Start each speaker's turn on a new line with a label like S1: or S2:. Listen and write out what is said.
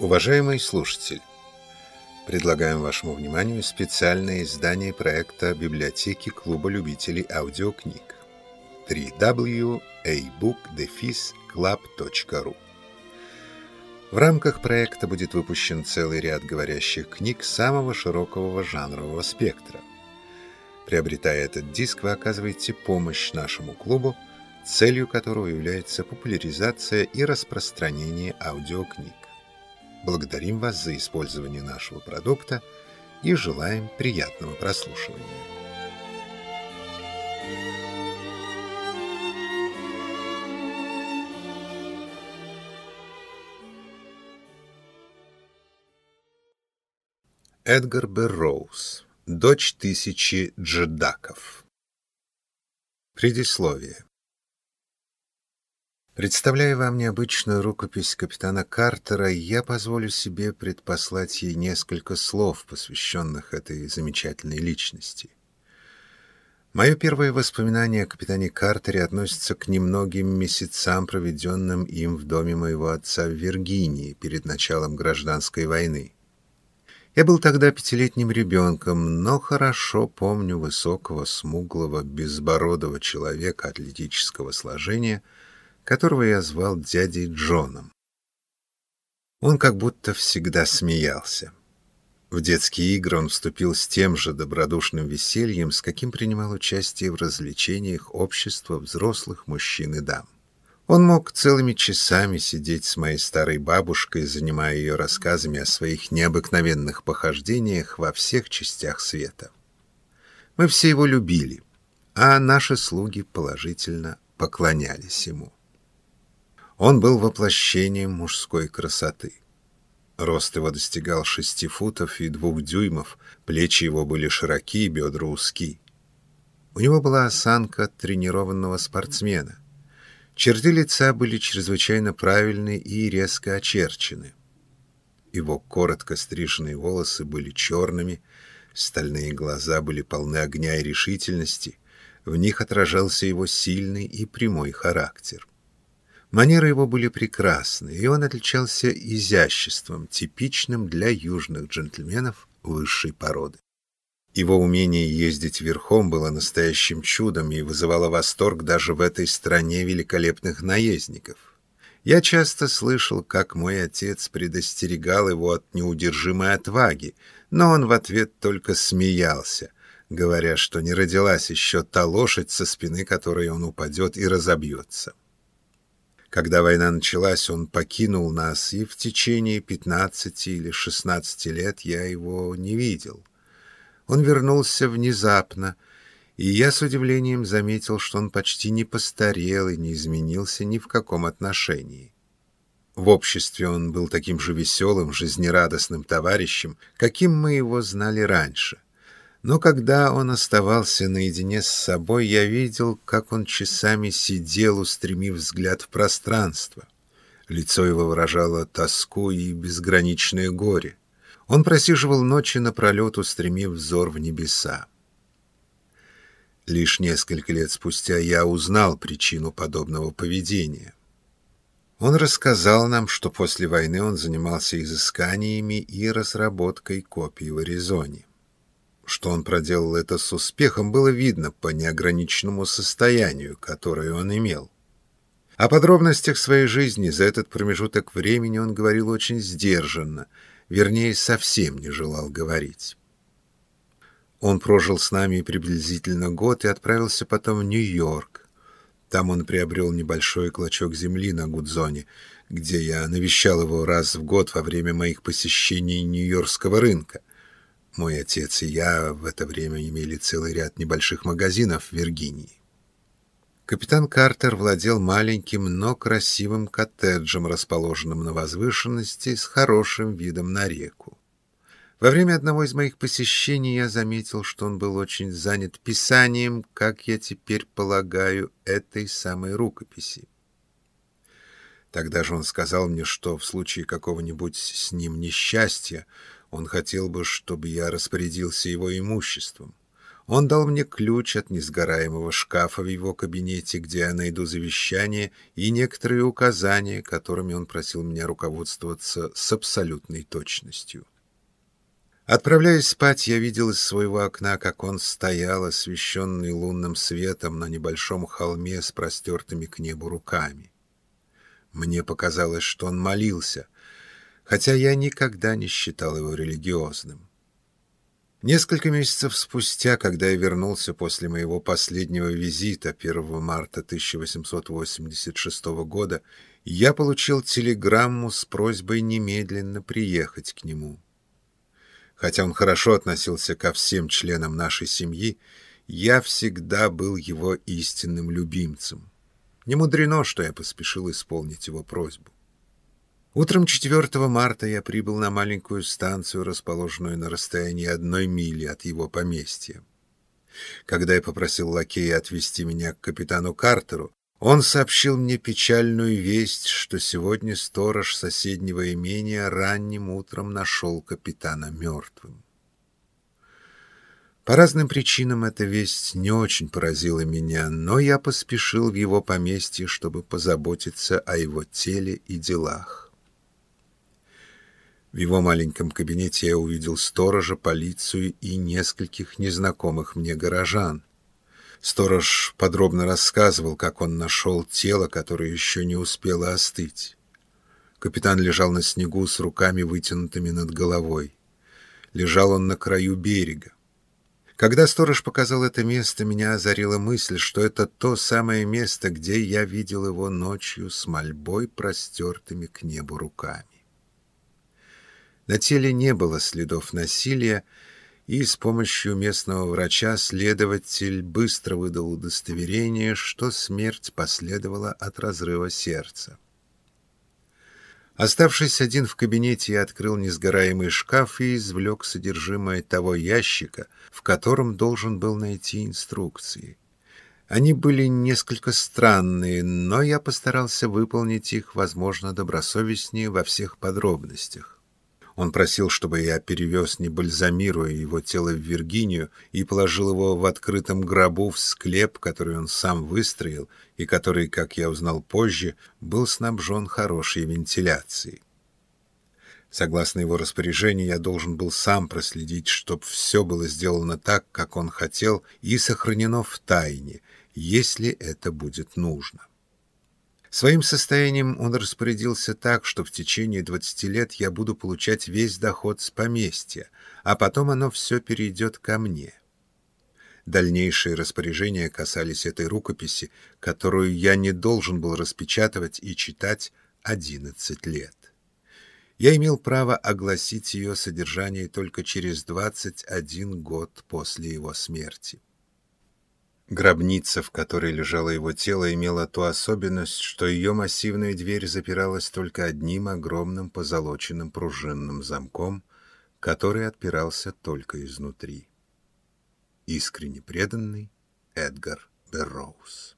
S1: Уважаемый слушатель, предлагаем вашему вниманию специальное издание проекта библиотеки Клуба любителей аудиокниг www.abookdefisclub.ru В рамках проекта будет выпущен целый ряд говорящих книг самого широкого жанрового спектра. Приобретая этот диск, вы оказываете помощь нашему клубу, целью которого является популяризация и распространение аудиокниг. Благодарим вас за использование нашего продукта и желаем приятного прослушивания. Эдгар Берроуз. Дочь тысячи джедаков. Предисловие. Представляя вам необычную рукопись капитана Картера, я позволю себе предпослать ей несколько слов, посвященных этой замечательной личности. Мое первое воспоминание о капитане Картере относится к немногим месяцам, проведенным им в доме моего отца в Виргинии перед началом гражданской войны. Я был тогда пятилетним ребенком, но хорошо помню высокого, смуглого, безбородого человека атлетического сложения — которого я звал дядей Джоном. Он как будто всегда смеялся. В детские игры он вступил с тем же добродушным весельем, с каким принимал участие в развлечениях общества взрослых мужчин и дам. Он мог целыми часами сидеть с моей старой бабушкой, занимая ее рассказами о своих необыкновенных похождениях во всех частях света. Мы все его любили, а наши слуги положительно поклонялись ему. Он был воплощением мужской красоты. Рост его достигал шести футов и двух дюймов, плечи его были широкие, бедра узки. У него была осанка тренированного спортсмена. Черты лица были чрезвычайно правильны и резко очерчены. Его коротко стриженные волосы были черными, стальные глаза были полны огня и решительности, в них отражался его сильный и прямой характер. Манеры его были прекрасны, и он отличался изяществом, типичным для южных джентльменов высшей породы. Его умение ездить верхом было настоящим чудом и вызывало восторг даже в этой стране великолепных наездников. Я часто слышал, как мой отец предостерегал его от неудержимой отваги, но он в ответ только смеялся, говоря, что не родилась еще та лошадь, со спины которой он упадет и разобьется. Когда война началась, он покинул нас, и в течение 15 или 16 лет я его не видел. Он вернулся внезапно, и я с удивлением заметил, что он почти не постарел и не изменился ни в каком отношении. В обществе он был таким же веселым, жизнерадостным товарищем, каким мы его знали раньше — но когда он оставался наедине с собой, я видел, как он часами сидел, устремив взгляд в пространство. Лицо его выражало тоску и безграничное горе. Он просиживал ночи напролет, устремив взор в небеса. Лишь несколько лет спустя я узнал причину подобного поведения. Он рассказал нам, что после войны он занимался изысканиями и разработкой копий в Аризоне. Что он проделал это с успехом, было видно по неограниченному состоянию, которое он имел. О подробностях своей жизни за этот промежуток времени он говорил очень сдержанно, вернее, совсем не желал говорить. Он прожил с нами приблизительно год и отправился потом в Нью-Йорк. Там он приобрел небольшой клочок земли на Гудзоне, где я навещал его раз в год во время моих посещений Нью-Йоркского рынка. Мой отец и я в это время имели целый ряд небольших магазинов в Виргинии. Капитан Картер владел маленьким, но красивым коттеджем, расположенным на возвышенности с хорошим видом на реку. Во время одного из моих посещений я заметил, что он был очень занят писанием, как я теперь полагаю, этой самой рукописи. Тогда же он сказал мне, что в случае какого-нибудь с ним несчастья он хотел бы, чтобы я распорядился его имуществом. Он дал мне ключ от несгораемого шкафа в его кабинете, где я найду завещание и некоторые указания, которыми он просил меня руководствоваться с абсолютной точностью. Отправляясь спать, я видел из своего окна, как он стоял, освещенный лунным светом на небольшом холме с простертыми к небу руками. Мне показалось, что он молился, хотя я никогда не считал его религиозным. Несколько месяцев спустя, когда я вернулся после моего последнего визита 1 марта 1886 года, я получил телеграмму с просьбой немедленно приехать к нему. Хотя он хорошо относился ко всем членам нашей семьи, я всегда был его истинным любимцем. Не мудрено, что я поспешил исполнить его просьбу. Утром 4 марта я прибыл на маленькую станцию, расположенную на расстоянии одной мили от его поместья. Когда я попросил лакея отвезти меня к капитану Картеру, он сообщил мне печальную весть, что сегодня сторож соседнего имения ранним утром нашел капитана мертвым. По разным причинам эта весть не очень поразила меня, но я поспешил в его поместье, чтобы позаботиться о его теле и делах. В его маленьком кабинете я увидел сторожа, полицию и нескольких незнакомых мне горожан. Сторож подробно рассказывал, как он нашел тело, которое еще не успело остыть. Капитан лежал на снегу с руками вытянутыми над головой. Лежал он на краю берега. Когда сторож показал это место, меня озарила мысль, что это то самое место, где я видел его ночью с мольбой, простертыми к небу руками. На теле не было следов насилия, и с помощью местного врача следователь быстро выдал удостоверение, что смерть последовала от разрыва сердца. Оставшись один в кабинете, я открыл несгораемый шкаф и извлек содержимое того ящика, в котором должен был найти инструкции. Они были несколько странные, но я постарался выполнить их, возможно, добросовестнее во всех подробностях. Он просил, чтобы я перевез, не бальзамируя его тело в Виргинию, и положил его в открытом гробу в склеп, который он сам выстроил и который, как я узнал позже, был снабжен хорошей вентиляцией. Согласно его распоряжению, я должен был сам проследить, чтобы все было сделано так, как он хотел, и сохранено в тайне, если это будет нужно. Своим состоянием он распорядился так, что в течение 20 лет я буду получать весь доход с поместья, а потом оно все перейдет ко мне. Дальнейшие распоряжения касались этой рукописи, которую я не должен был распечатывать и читать 11 лет. Я имел право огласить ее содержание только через 21 год после его смерти. Гробница, в которой лежало его тело, имела ту особенность, что ее массивная дверь запиралась только одним огромным позолоченным пружинным замком, который отпирался только изнутри. Искренне преданный Эдгар Берроуз